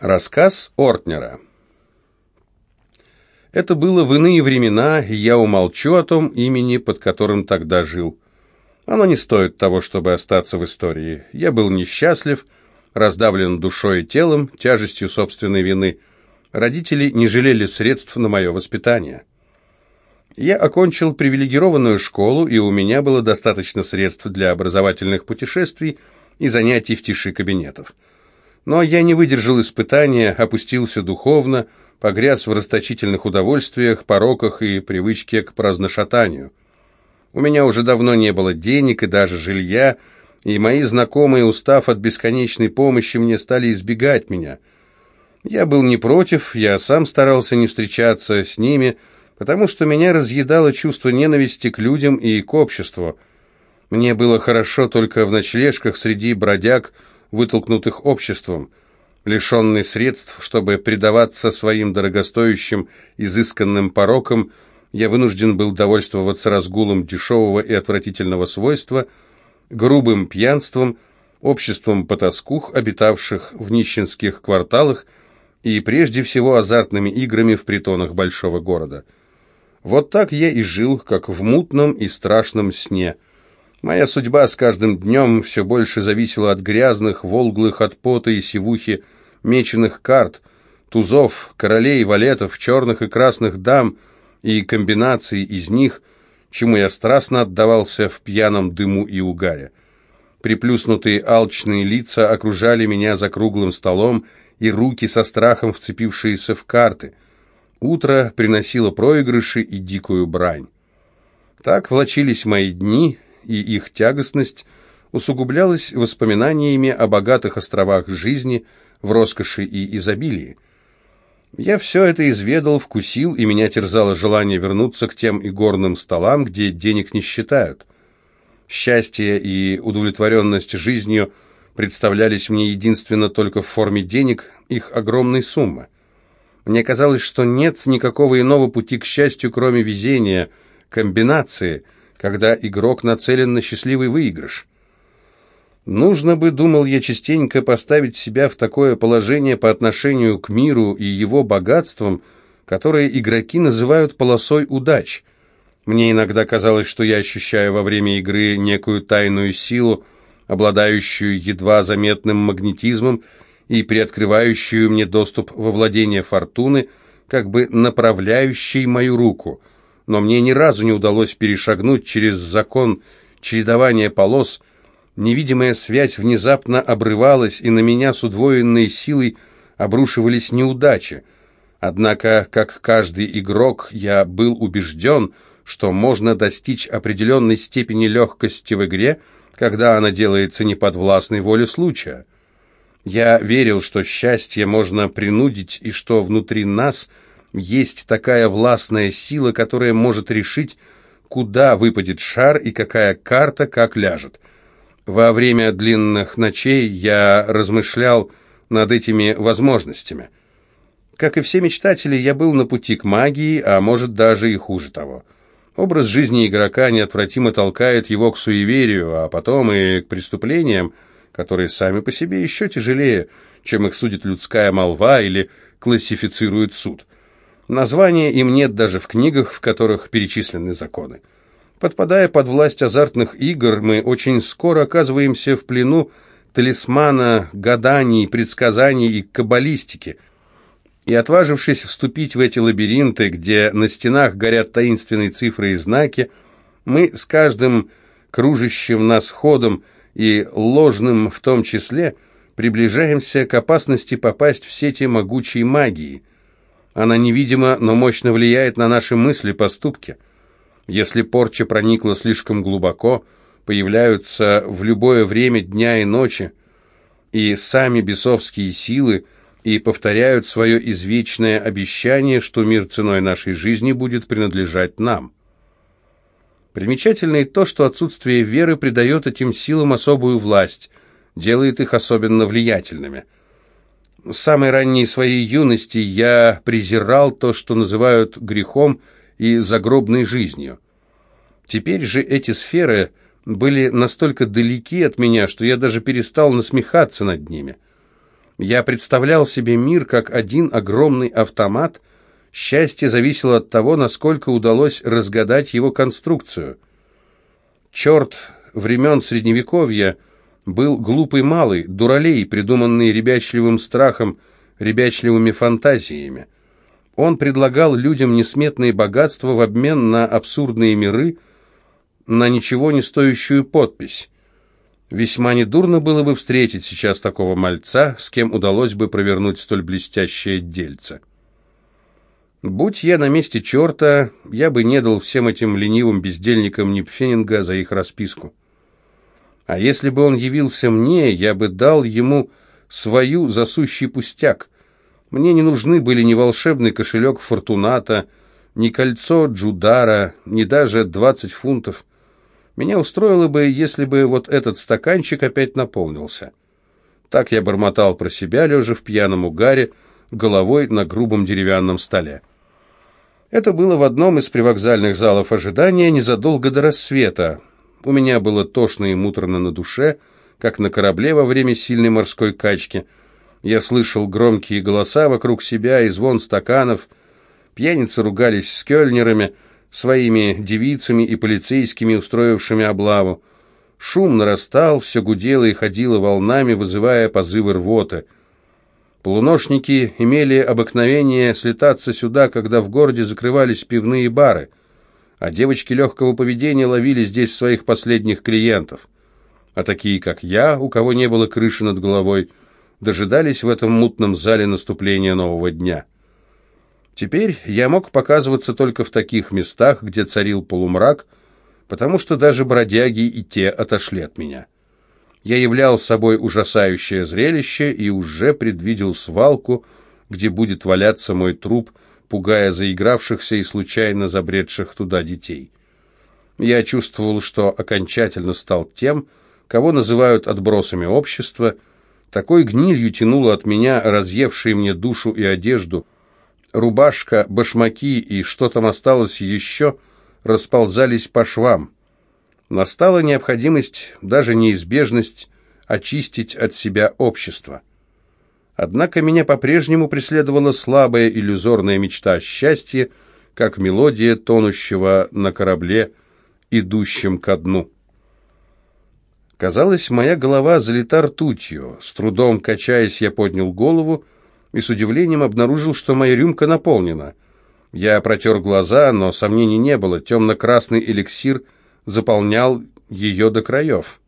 Рассказ Ортнера Это было в иные времена, и я умолчу о том имени, под которым тогда жил. Оно не стоит того, чтобы остаться в истории. Я был несчастлив, раздавлен душой и телом, тяжестью собственной вины. Родители не жалели средств на мое воспитание. Я окончил привилегированную школу, и у меня было достаточно средств для образовательных путешествий и занятий в тиши кабинетов. Но я не выдержал испытания, опустился духовно, погряз в расточительных удовольствиях, пороках и привычке к праздношатанию. У меня уже давно не было денег и даже жилья, и мои знакомые, устав от бесконечной помощи, мне стали избегать меня. Я был не против, я сам старался не встречаться с ними, потому что меня разъедало чувство ненависти к людям и к обществу. Мне было хорошо только в ночлежках среди бродяг, вытолкнутых обществом. Лишенный средств, чтобы предаваться своим дорогостоящим, изысканным порокам, я вынужден был довольствоваться разгулом дешевого и отвратительного свойства, грубым пьянством, обществом потаскух, обитавших в нищенских кварталах, и прежде всего азартными играми в притонах большого города. Вот так я и жил, как в мутном и страшном сне – Моя судьба с каждым днем все больше зависела от грязных, волглых от пота и сивухи, меченых карт, тузов, королей, валетов, черных и красных дам и комбинаций из них, чему я страстно отдавался в пьяном дыму и угаре. Приплюснутые алчные лица окружали меня за круглым столом, и руки со страхом вцепившиеся в карты. Утро приносило проигрыши и дикую брань. Так влачились мои дни, и их тягостность усугублялась воспоминаниями о богатых островах жизни в роскоши и изобилии. Я все это изведал, вкусил, и меня терзало желание вернуться к тем игорным столам, где денег не считают. Счастье и удовлетворенность жизнью представлялись мне единственно только в форме денег, их огромной суммы. Мне казалось, что нет никакого иного пути к счастью, кроме везения, комбинации – когда игрок нацелен на счастливый выигрыш. Нужно бы, думал я частенько, поставить себя в такое положение по отношению к миру и его богатствам, которые игроки называют полосой удач. Мне иногда казалось, что я ощущаю во время игры некую тайную силу, обладающую едва заметным магнетизмом и приоткрывающую мне доступ во владение фортуны, как бы направляющей мою руку – но мне ни разу не удалось перешагнуть через закон чередования полос. Невидимая связь внезапно обрывалась, и на меня с удвоенной силой обрушивались неудачи. Однако, как каждый игрок, я был убежден, что можно достичь определенной степени легкости в игре, когда она делается неподвластной воле случая. Я верил, что счастье можно принудить, и что внутри нас – есть такая властная сила, которая может решить, куда выпадет шар и какая карта как ляжет. Во время длинных ночей я размышлял над этими возможностями. Как и все мечтатели, я был на пути к магии, а может даже и хуже того. Образ жизни игрока неотвратимо толкает его к суеверию, а потом и к преступлениям, которые сами по себе еще тяжелее, чем их судит людская молва или классифицирует суд. Названия им нет даже в книгах, в которых перечислены законы. Подпадая под власть азартных игр, мы очень скоро оказываемся в плену талисмана, гаданий, предсказаний и каббалистики. И отважившись вступить в эти лабиринты, где на стенах горят таинственные цифры и знаки, мы с каждым кружащим нас ходом и ложным в том числе приближаемся к опасности попасть в сети могучей магии – она невидима, но мощно влияет на наши мысли, поступки. Если порча проникла слишком глубоко, появляются в любое время дня и ночи, и сами бесовские силы, и повторяют свое извечное обещание, что мир ценой нашей жизни будет принадлежать нам. Примечательно и то, что отсутствие веры придает этим силам особую власть, делает их особенно влиятельными – с самой ранней своей юности я презирал то, что называют грехом и загробной жизнью. Теперь же эти сферы были настолько далеки от меня, что я даже перестал насмехаться над ними. Я представлял себе мир как один огромный автомат. Счастье зависело от того, насколько удалось разгадать его конструкцию. Черт времен Средневековья был глупый малый, дуралей, придуманный ребячливым страхом, ребячливыми фантазиями. Он предлагал людям несметные богатства в обмен на абсурдные миры, на ничего не стоящую подпись. Весьма недурно было бы встретить сейчас такого мальца, с кем удалось бы провернуть столь блестящее дельце. Будь я на месте черта, я бы не дал всем этим ленивым бездельникам Нипфенинга за их расписку. А если бы он явился мне, я бы дал ему свою засущий пустяк, мне не нужны были ни волшебный кошелек Фортуната, ни кольцо Джудара, ни даже двадцать фунтов. Меня устроило бы, если бы вот этот стаканчик опять наполнился. Так я бормотал про себя, лежа в пьяном угаре, головой на грубом деревянном столе. Это было в одном из привокзальных залов ожидания незадолго до рассвета. У меня было тошно и муторно на душе, как на корабле во время сильной морской качки – я слышал громкие голоса вокруг себя и звон стаканов. Пьяницы ругались с кёльнерами, своими девицами и полицейскими, устроившими облаву. Шум нарастал, все гудело и ходило волнами, вызывая позывы рвоты. Полуношники имели обыкновение слетаться сюда, когда в городе закрывались пивные бары, а девочки легкого поведения ловили здесь своих последних клиентов. А такие, как я, у кого не было крыши над головой, дожидались в этом мутном зале наступления нового дня. Теперь я мог показываться только в таких местах, где царил полумрак, потому что даже бродяги и те отошли от меня. Я являл собой ужасающее зрелище и уже предвидел свалку, где будет валяться мой труп, пугая заигравшихся и случайно забредших туда детей. Я чувствовал, что окончательно стал тем, кого называют отбросами общества – такой гнилью тянуло от меня разъевшие мне душу и одежду. Рубашка, башмаки и что там осталось еще расползались по швам. Настала необходимость, даже неизбежность, очистить от себя общество. Однако меня по-прежнему преследовала слабая иллюзорная мечта счастья, как мелодия тонущего на корабле, идущем ко дну. Казалось, моя голова залита ртутью. С трудом качаясь, я поднял голову и с удивлением обнаружил, что моя рюмка наполнена. Я протер глаза, но сомнений не было. Темно-красный эликсир заполнял ее до краев.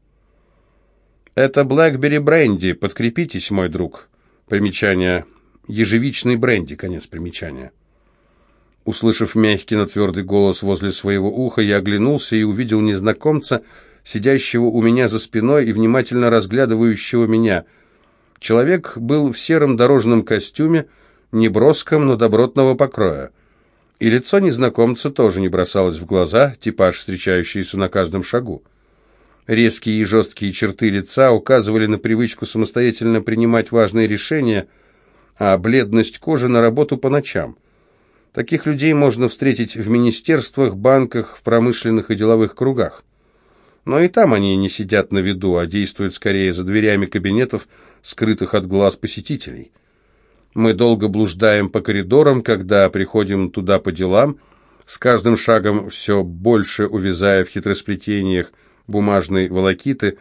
«Это Блэкбери бренди. Подкрепитесь, мой друг». Примечание. Ежевичный бренди. Конец примечания. Услышав мягкий, но твердый голос возле своего уха, я оглянулся и увидел незнакомца, сидящего у меня за спиной и внимательно разглядывающего меня. Человек был в сером дорожном костюме, неброском, но добротного покроя. И лицо незнакомца тоже не бросалось в глаза, типаж, встречающийся на каждом шагу. Резкие и жесткие черты лица указывали на привычку самостоятельно принимать важные решения, а бледность кожи на работу по ночам. Таких людей можно встретить в министерствах, банках, в промышленных и деловых кругах. Но и там они не сидят на виду, а действуют скорее за дверями кабинетов, скрытых от глаз посетителей. Мы долго блуждаем по коридорам, когда приходим туда по делам, с каждым шагом все больше увязая в хитросплетениях бумажной волокиты,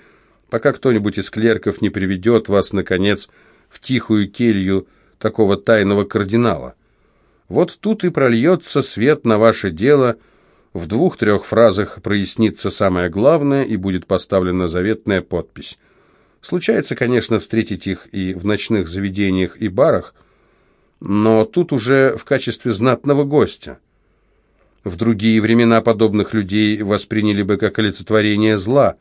пока кто-нибудь из клерков не приведет вас, наконец, в тихую келью такого тайного кардинала. Вот тут и прольется свет на ваше дело – в двух-трех фразах прояснится самое главное и будет поставлена заветная подпись. Случается, конечно, встретить их и в ночных заведениях и барах, но тут уже в качестве знатного гостя. В другие времена подобных людей восприняли бы как олицетворение зла,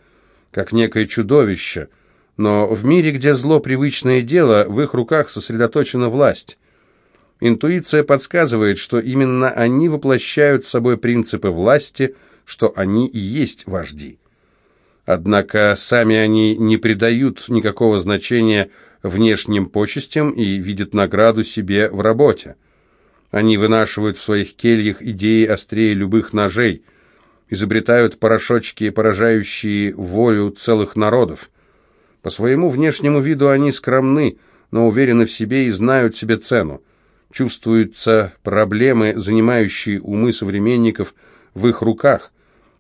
как некое чудовище, но в мире, где зло привычное дело, в их руках сосредоточена власть. Интуиция подсказывает, что именно они воплощают собой принципы власти, что они и есть вожди. Однако сами они не придают никакого значения внешним почестям и видят награду себе в работе. Они вынашивают в своих кельях идеи острее любых ножей, изобретают порошочки, поражающие волю целых народов. По своему внешнему виду они скромны, но уверены в себе и знают себе цену. Чувствуются проблемы, занимающие умы современников в их руках,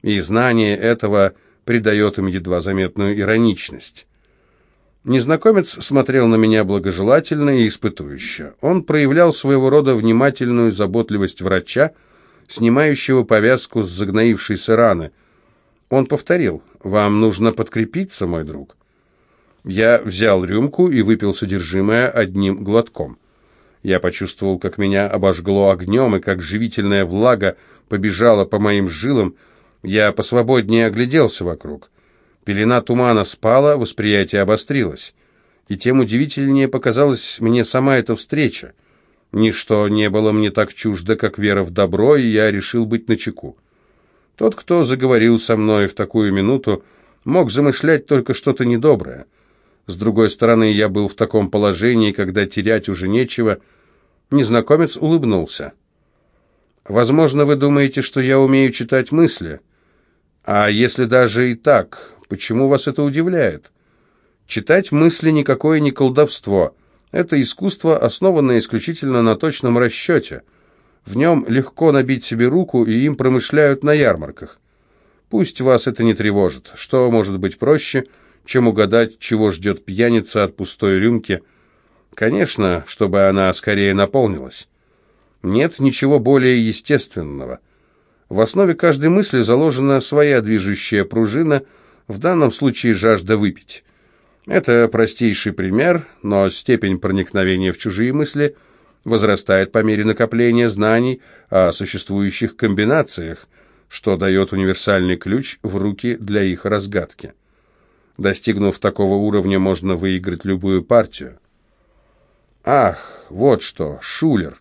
и знание этого придает им едва заметную ироничность. Незнакомец смотрел на меня благожелательно и испытующе. Он проявлял своего рода внимательную заботливость врача, снимающего повязку с загноившейся раны. Он повторил, «Вам нужно подкрепиться, мой друг». Я взял рюмку и выпил содержимое одним глотком. Я почувствовал, как меня обожгло огнем, и как живительная влага побежала по моим жилам. Я посвободнее огляделся вокруг. Пелена тумана спала, восприятие обострилось. И тем удивительнее показалась мне сама эта встреча. Ничто не было мне так чуждо, как вера в добро, и я решил быть начеку. Тот, кто заговорил со мной в такую минуту, мог замышлять только что-то недоброе. С другой стороны, я был в таком положении, когда терять уже нечего. Незнакомец улыбнулся. «Возможно, вы думаете, что я умею читать мысли. А если даже и так, почему вас это удивляет? Читать мысли никакое не колдовство». Это искусство, основанное исключительно на точном расчете. В нем легко набить себе руку, и им промышляют на ярмарках. Пусть вас это не тревожит. Что может быть проще, чем угадать, чего ждет пьяница от пустой рюмки? Конечно, чтобы она скорее наполнилась. Нет ничего более естественного. В основе каждой мысли заложена своя движущая пружина, в данном случае жажда выпить. Это простейший пример, но степень проникновения в чужие мысли возрастает по мере накопления знаний о существующих комбинациях, что дает универсальный ключ в руки для их разгадки. Достигнув такого уровня, можно выиграть любую партию. Ах, вот что, Шулер.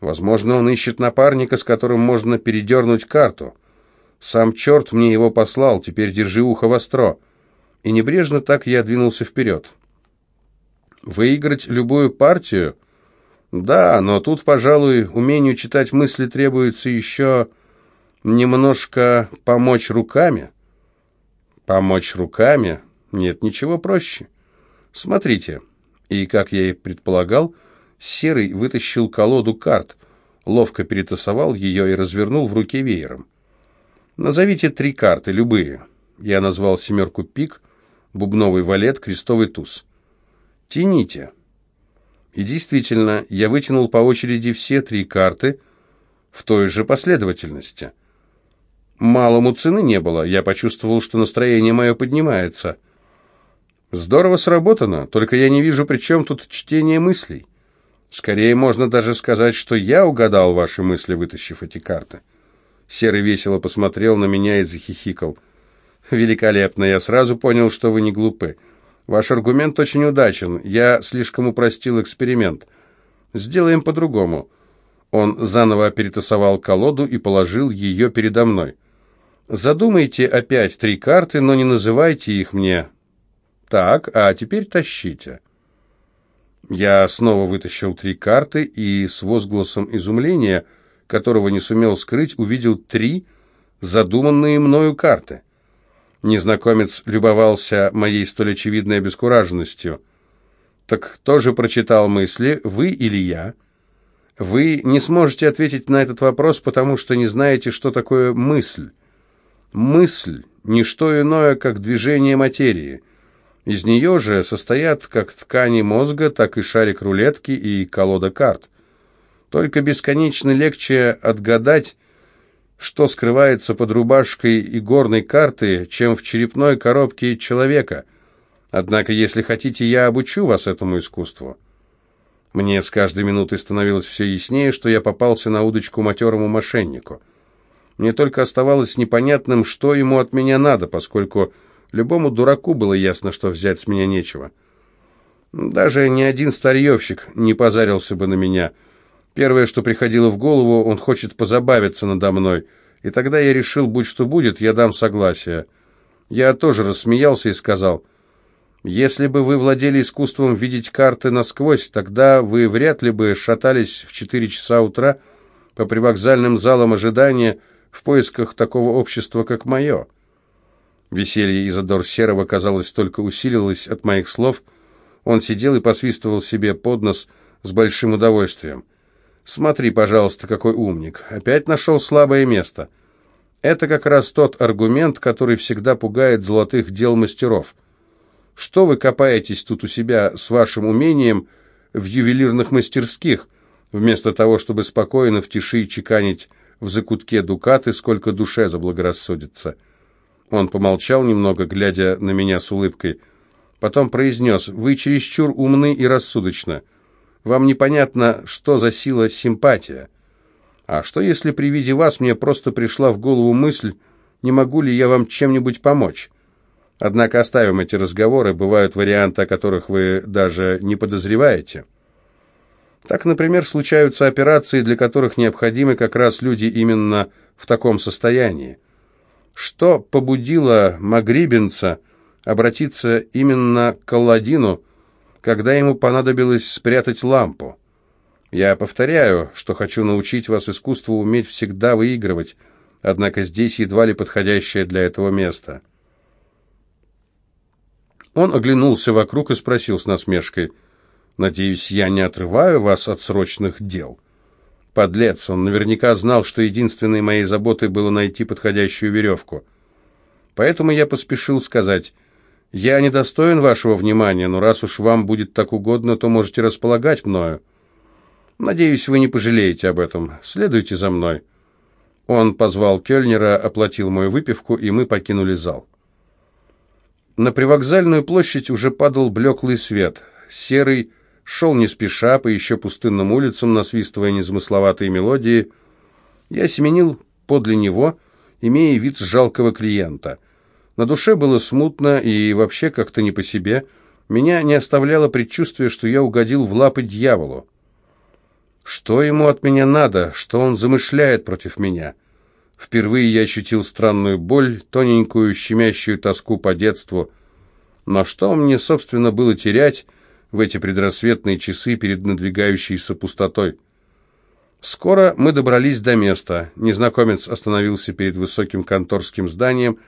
Возможно, он ищет напарника, с которым можно передернуть карту. Сам черт мне его послал, теперь держи ухо востро и небрежно так я двинулся вперед. Выиграть любую партию? Да, но тут, пожалуй, умению читать мысли требуется еще немножко помочь руками. Помочь руками? Нет ничего проще. Смотрите. И, как я и предполагал, Серый вытащил колоду карт, ловко перетасовал ее и развернул в руке веером. Назовите три карты, любые. Я назвал семерку пик, бубновый валет, крестовый туз. «Тяните». И действительно, я вытянул по очереди все три карты в той же последовательности. Малому цены не было, я почувствовал, что настроение мое поднимается. Здорово сработано, только я не вижу, при чем тут чтение мыслей. Скорее, можно даже сказать, что я угадал ваши мысли, вытащив эти карты. Серый весело посмотрел на меня и захихикал. «Великолепно, я сразу понял, что вы не глупы. Ваш аргумент очень удачен, я слишком упростил эксперимент. Сделаем по-другому». Он заново перетасовал колоду и положил ее передо мной. «Задумайте опять три карты, но не называйте их мне. Так, а теперь тащите». Я снова вытащил три карты и с возгласом изумления, которого не сумел скрыть, увидел три задуманные мною карты. Незнакомец любовался моей столь очевидной обескураженностью. «Так кто же прочитал мысли, вы или я?» «Вы не сможете ответить на этот вопрос, потому что не знаете, что такое мысль. Мысль – не что иное, как движение материи. Из нее же состоят как ткани мозга, так и шарик рулетки и колода карт. Только бесконечно легче отгадать, что скрывается под рубашкой и горной карты, чем в черепной коробке человека. Однако, если хотите, я обучу вас этому искусству». Мне с каждой минутой становилось все яснее, что я попался на удочку матерому мошеннику. Мне только оставалось непонятным, что ему от меня надо, поскольку любому дураку было ясно, что взять с меня нечего. Даже ни один старьевщик не позарился бы на меня – Первое, что приходило в голову, он хочет позабавиться надо мной. И тогда я решил, будь что будет, я дам согласие. Я тоже рассмеялся и сказал, «Если бы вы владели искусством видеть карты насквозь, тогда вы вряд ли бы шатались в четыре часа утра по привокзальным залам ожидания в поисках такого общества, как мое». Веселье Изодор Серого, казалось, только усилилось от моих слов. Он сидел и посвистывал себе под нос с большим удовольствием. «Смотри, пожалуйста, какой умник. Опять нашел слабое место». Это как раз тот аргумент, который всегда пугает золотых дел мастеров. Что вы копаетесь тут у себя с вашим умением в ювелирных мастерских, вместо того, чтобы спокойно в тиши чеканить в закутке дукаты, сколько душе заблагорассудится?» Он помолчал немного, глядя на меня с улыбкой. Потом произнес, «Вы чересчур умны и рассудочны. Вам непонятно, что за сила симпатия. А что, если при виде вас мне просто пришла в голову мысль, не могу ли я вам чем-нибудь помочь? Однако оставим эти разговоры, бывают варианты, о которых вы даже не подозреваете». Так, например, случаются операции, для которых необходимы как раз люди именно в таком состоянии. Что побудило Магрибинца обратиться именно к Алладину, когда ему понадобилось спрятать лампу? Я повторяю, что хочу научить вас искусству уметь всегда выигрывать, однако здесь едва ли подходящее для этого место. Он оглянулся вокруг и спросил с насмешкой, «Надеюсь, я не отрываю вас от срочных дел?» Подлец, он наверняка знал, что единственной моей заботой было найти подходящую веревку. Поэтому я поспешил сказать, «Я недостоин вашего внимания, но раз уж вам будет так угодно, то можете располагать мною. Надеюсь, вы не пожалеете об этом. Следуйте за мной». Он позвал Кёльнера, оплатил мою выпивку, и мы покинули зал. На привокзальную площадь уже падал блеклый свет. Серый, шел не спеша по еще пустынным улицам, насвистывая незамысловатые мелодии. Я семенил подле него, имея вид жалкого клиента. На душе было смутно и вообще как-то не по себе. Меня не оставляло предчувствие, что я угодил в лапы дьяволу. Что ему от меня надо? Что он замышляет против меня? Впервые я ощутил странную боль, тоненькую, щемящую тоску по детству. Но что мне, собственно, было терять, в эти предрассветные часы перед надвигающейся пустотой. Скоро мы добрались до места. Незнакомец остановился перед высоким конторским зданием,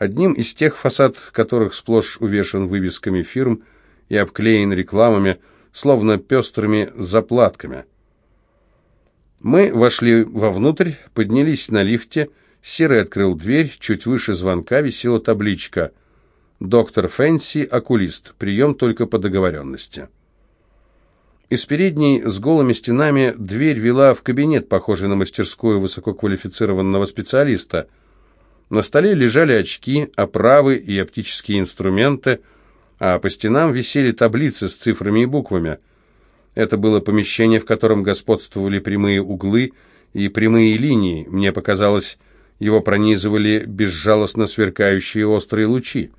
одним из тех фасад, которых сплошь увешан вывесками фирм и обклеен рекламами, словно пестрыми заплатками. Мы вошли вовнутрь, поднялись на лифте, Серый открыл дверь, чуть выше звонка висела табличка Доктор Фэнси, окулист. Прием только по договоренности. Из передней с голыми стенами дверь вела в кабинет, похожий на мастерскую высококвалифицированного специалиста. На столе лежали очки, оправы и оптические инструменты, а по стенам висели таблицы с цифрами и буквами. Это было помещение, в котором господствовали прямые углы и прямые линии. Мне показалось, его пронизывали безжалостно сверкающие острые лучи.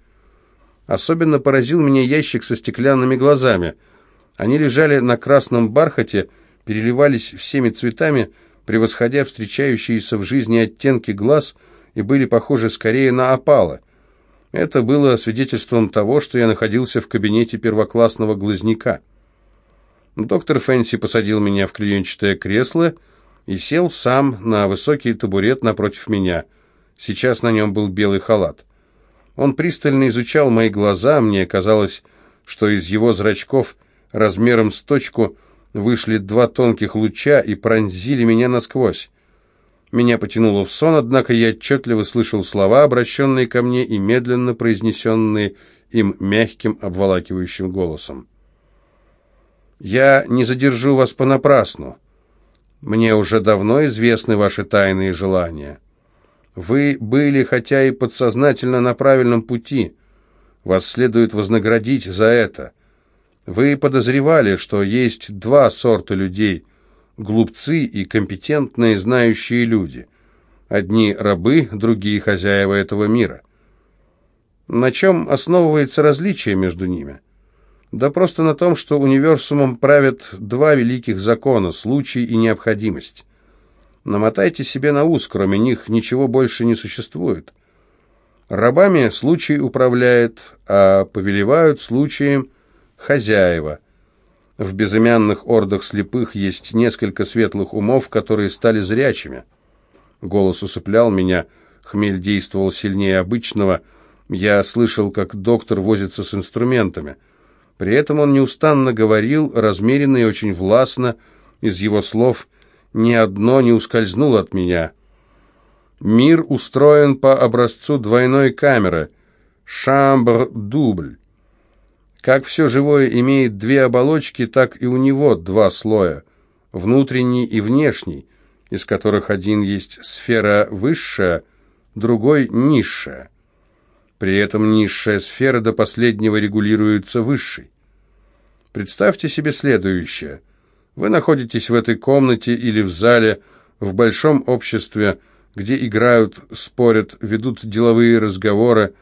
Особенно поразил меня ящик со стеклянными глазами. Они лежали на красном бархате, переливались всеми цветами, превосходя встречающиеся в жизни оттенки глаз, и были похожи скорее на опалы. Это было свидетельством того, что я находился в кабинете первоклассного глазняка. Доктор Фэнси посадил меня в клеенчатое кресло и сел сам на высокий табурет напротив меня. Сейчас на нем был белый халат. Он пристально изучал мои глаза, мне казалось, что из его зрачков размером с точку вышли два тонких луча и пронзили меня насквозь. Меня потянуло в сон, однако я отчетливо слышал слова, обращенные ко мне и медленно произнесенные им мягким, обволакивающим голосом. «Я не задержу вас понапрасну. Мне уже давно известны ваши тайные желания». Вы были, хотя и подсознательно, на правильном пути. Вас следует вознаградить за это. Вы подозревали, что есть два сорта людей – глупцы и компетентные знающие люди. Одни – рабы, другие – хозяева этого мира. На чем основывается различие между ними? Да просто на том, что универсумом правят два великих закона – случай и необходимость. Намотайте себе на ус, кроме них ничего больше не существует. Рабами случай управляет, а повелевают случаем хозяева. В безымянных ордах слепых есть несколько светлых умов, которые стали зрячими. Голос усыплял меня, хмель действовал сильнее обычного. Я слышал, как доктор возится с инструментами. При этом он неустанно говорил, размеренно и очень властно, из его слов «ни одно не ускользнуло от меня». Мир устроен по образцу двойной камеры, шамбр-дубль. Как все живое имеет две оболочки, так и у него два слоя, внутренний и внешний, из которых один есть сфера высшая, другой низшая. При этом низшая сфера до последнего регулируется высшей. Представьте себе следующее. Вы находитесь в этой комнате или в зале, в большом обществе, где играют, спорят, ведут деловые разговоры,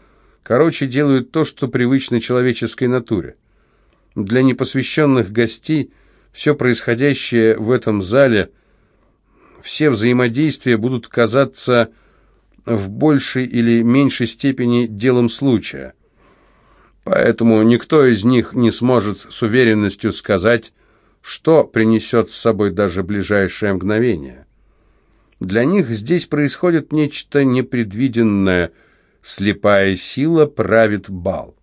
короче, делают то, что привычно человеческой натуре. Для непосвященных гостей все происходящее в этом зале, все взаимодействия будут казаться в большей или меньшей степени делом случая. Поэтому никто из них не сможет с уверенностью сказать, что принесет с собой даже ближайшее мгновение. Для них здесь происходит нечто непредвиденное. Слепая сила правит бал.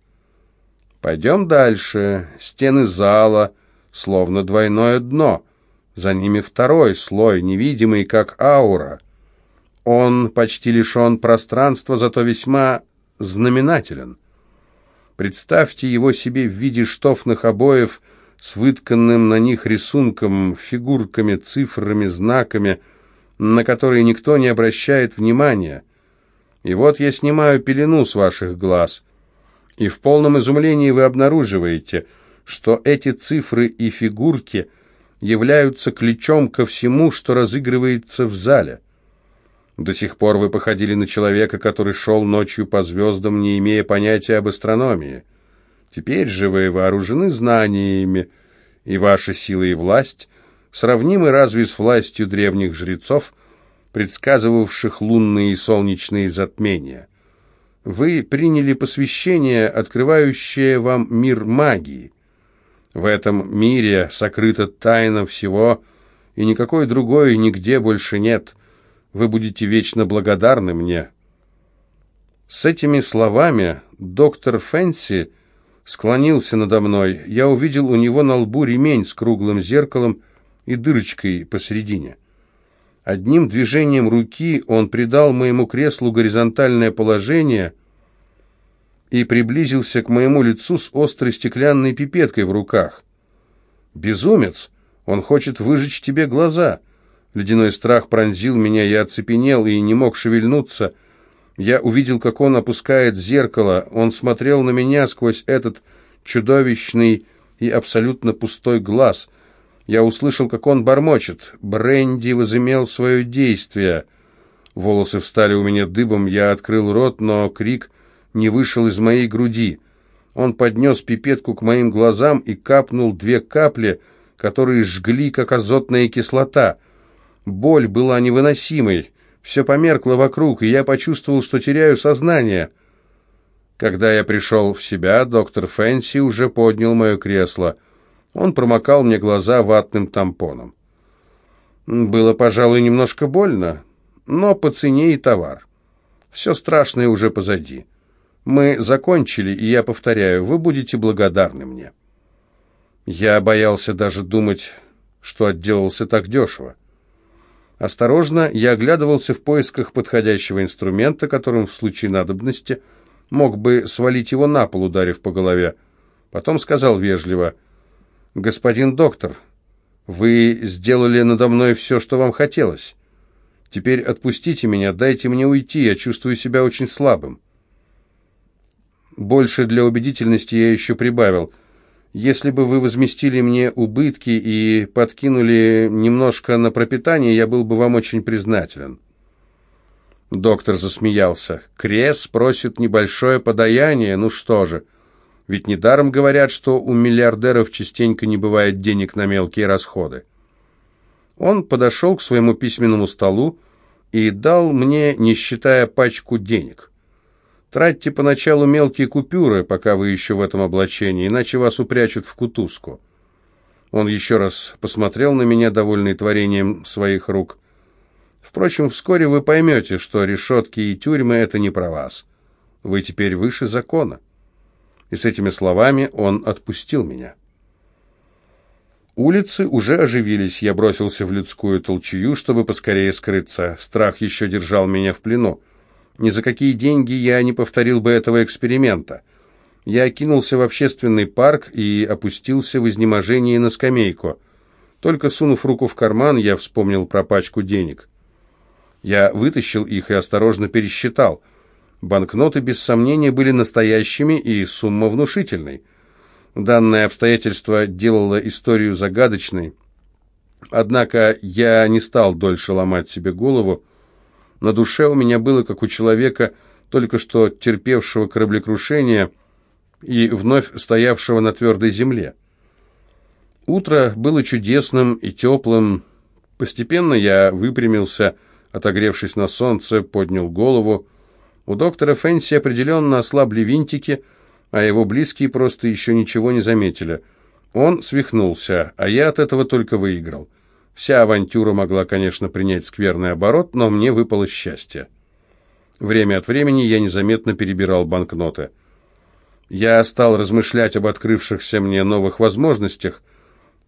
Пойдем дальше. Стены зала, словно двойное дно. За ними второй слой, невидимый, как аура. Он почти лишен пространства, зато весьма знаменателен. Представьте его себе в виде штофных обоев с вытканным на них рисунком, фигурками, цифрами, знаками – на которые никто не обращает внимания. И вот я снимаю пелену с ваших глаз, и в полном изумлении вы обнаруживаете, что эти цифры и фигурки являются ключом ко всему, что разыгрывается в зале. До сих пор вы походили на человека, который шел ночью по звездам, не имея понятия об астрономии. Теперь же вы вооружены знаниями, и ваша сила и власть сравнимы разве с властью древних жрецов, предсказывавших лунные и солнечные затмения. Вы приняли посвящение, открывающее вам мир магии. В этом мире сокрыта тайна всего, и никакой другой нигде больше нет. Вы будете вечно благодарны мне». С этими словами доктор Фэнси склонился надо мной. Я увидел у него на лбу ремень с круглым зеркалом, и дырочкой посередине. Одним движением руки он придал моему креслу горизонтальное положение и приблизился к моему лицу с острой стеклянной пипеткой в руках. «Безумец! Он хочет выжечь тебе глаза!» Ледяной страх пронзил меня, я оцепенел и не мог шевельнуться. Я увидел, как он опускает зеркало. Он смотрел на меня сквозь этот чудовищный и абсолютно пустой глаз. Я услышал, как он бормочет. Бренди возымел свое действие. Волосы встали у меня дыбом, я открыл рот, но крик не вышел из моей груди. Он поднес пипетку к моим глазам и капнул две капли, которые жгли, как азотная кислота. Боль была невыносимой. Все померкло вокруг, и я почувствовал, что теряю сознание. Когда я пришел в себя, доктор Фэнси уже поднял мое кресло — он промокал мне глаза ватным тампоном. Было, пожалуй, немножко больно, но по цене и товар. Все страшное уже позади. Мы закончили, и я повторяю, вы будете благодарны мне. Я боялся даже думать, что отделался так дешево. Осторожно, я оглядывался в поисках подходящего инструмента, которым в случае надобности мог бы свалить его на пол, ударив по голове. Потом сказал вежливо — «Господин доктор, вы сделали надо мной все, что вам хотелось. Теперь отпустите меня, дайте мне уйти, я чувствую себя очень слабым». Больше для убедительности я еще прибавил. «Если бы вы возместили мне убытки и подкинули немножко на пропитание, я был бы вам очень признателен». Доктор засмеялся. «Крес просит небольшое подаяние, ну что же». Ведь недаром говорят, что у миллиардеров частенько не бывает денег на мелкие расходы. Он подошел к своему письменному столу и дал мне, не считая пачку денег. Тратьте поначалу мелкие купюры, пока вы еще в этом облачении, иначе вас упрячут в кутузку. Он еще раз посмотрел на меня, довольный творением своих рук. Впрочем, вскоре вы поймете, что решетки и тюрьмы — это не про вас. Вы теперь выше закона. И с этими словами он отпустил меня. Улицы уже оживились, я бросился в людскую толчую, чтобы поскорее скрыться. Страх еще держал меня в плену. Ни за какие деньги я не повторил бы этого эксперимента. Я кинулся в общественный парк и опустился в изнеможении на скамейку. Только сунув руку в карман, я вспомнил про пачку денег. Я вытащил их и осторожно пересчитал. Банкноты, без сомнения, были настоящими и сумма внушительной. Данное обстоятельство делало историю загадочной. Однако я не стал дольше ломать себе голову. На душе у меня было, как у человека, только что терпевшего кораблекрушение и вновь стоявшего на твердой земле. Утро было чудесным и теплым. Постепенно я выпрямился, отогревшись на солнце, поднял голову. У доктора Фэнси определенно ослабли винтики, а его близкие просто еще ничего не заметили. Он свихнулся, а я от этого только выиграл. Вся авантюра могла, конечно, принять скверный оборот, но мне выпало счастье. Время от времени я незаметно перебирал банкноты. Я стал размышлять об открывшихся мне новых возможностях –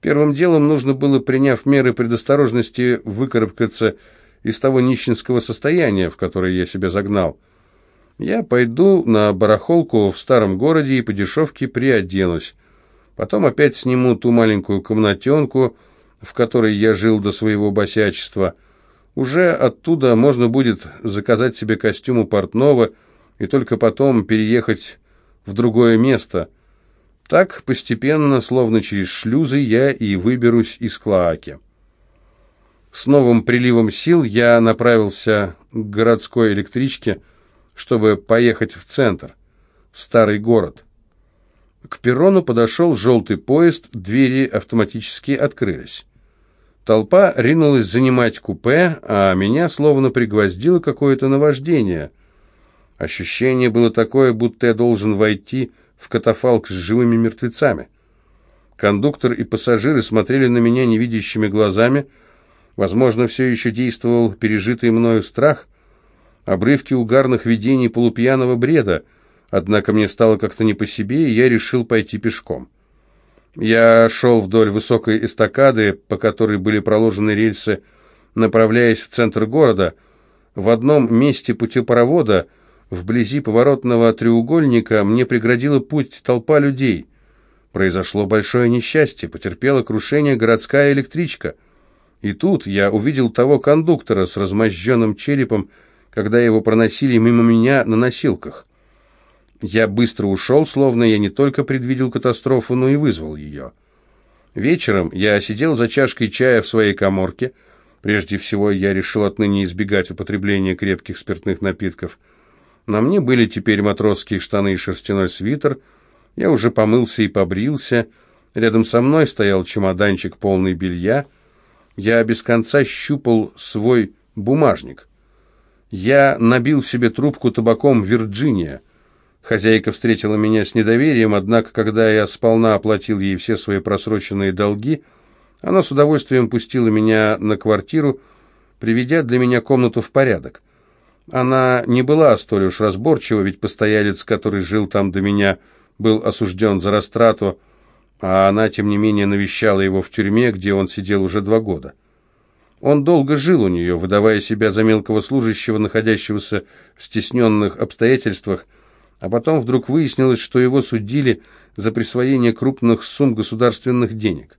Первым делом нужно было, приняв меры предосторожности, выкарабкаться из того нищенского состояния, в которое я себя загнал. Я пойду на барахолку в старом городе и по дешевке приоденусь. Потом опять сниму ту маленькую комнатенку, в которой я жил до своего босячества. Уже оттуда можно будет заказать себе костюм у портного и только потом переехать в другое место – так постепенно, словно через шлюзы, я и выберусь из Клоаки. С новым приливом сил я направился к городской электричке, чтобы поехать в центр, в старый город. К перрону подошел желтый поезд, двери автоматически открылись. Толпа ринулась занимать купе, а меня словно пригвоздило какое-то наваждение. Ощущение было такое, будто я должен войти в катафалк с живыми мертвецами. Кондуктор и пассажиры смотрели на меня невидящими глазами. Возможно, все еще действовал пережитый мною страх, обрывки угарных видений полупьяного бреда, однако мне стало как-то не по себе, и я решил пойти пешком. Я шел вдоль высокой эстакады, по которой были проложены рельсы, направляясь в центр города. В одном месте путепровода – Вблизи поворотного треугольника мне преградила путь толпа людей. Произошло большое несчастье, потерпела крушение городская электричка. И тут я увидел того кондуктора с размозженным черепом, когда его проносили мимо меня на носилках. Я быстро ушел, словно я не только предвидел катастрофу, но и вызвал ее. Вечером я сидел за чашкой чая в своей коморке. Прежде всего, я решил отныне избегать употребления крепких спиртных напитков – на мне были теперь матросские штаны и шерстяной свитер. Я уже помылся и побрился. Рядом со мной стоял чемоданчик полный белья. Я без конца щупал свой бумажник. Я набил себе трубку табаком «Вирджиния». Хозяйка встретила меня с недоверием, однако, когда я сполна оплатил ей все свои просроченные долги, она с удовольствием пустила меня на квартиру, приведя для меня комнату в порядок. Она не была столь уж разборчива, ведь постоялец, который жил там до меня, был осужден за растрату, а она, тем не менее, навещала его в тюрьме, где он сидел уже два года. Он долго жил у нее, выдавая себя за мелкого служащего, находящегося в стесненных обстоятельствах, а потом вдруг выяснилось, что его судили за присвоение крупных сумм государственных денег.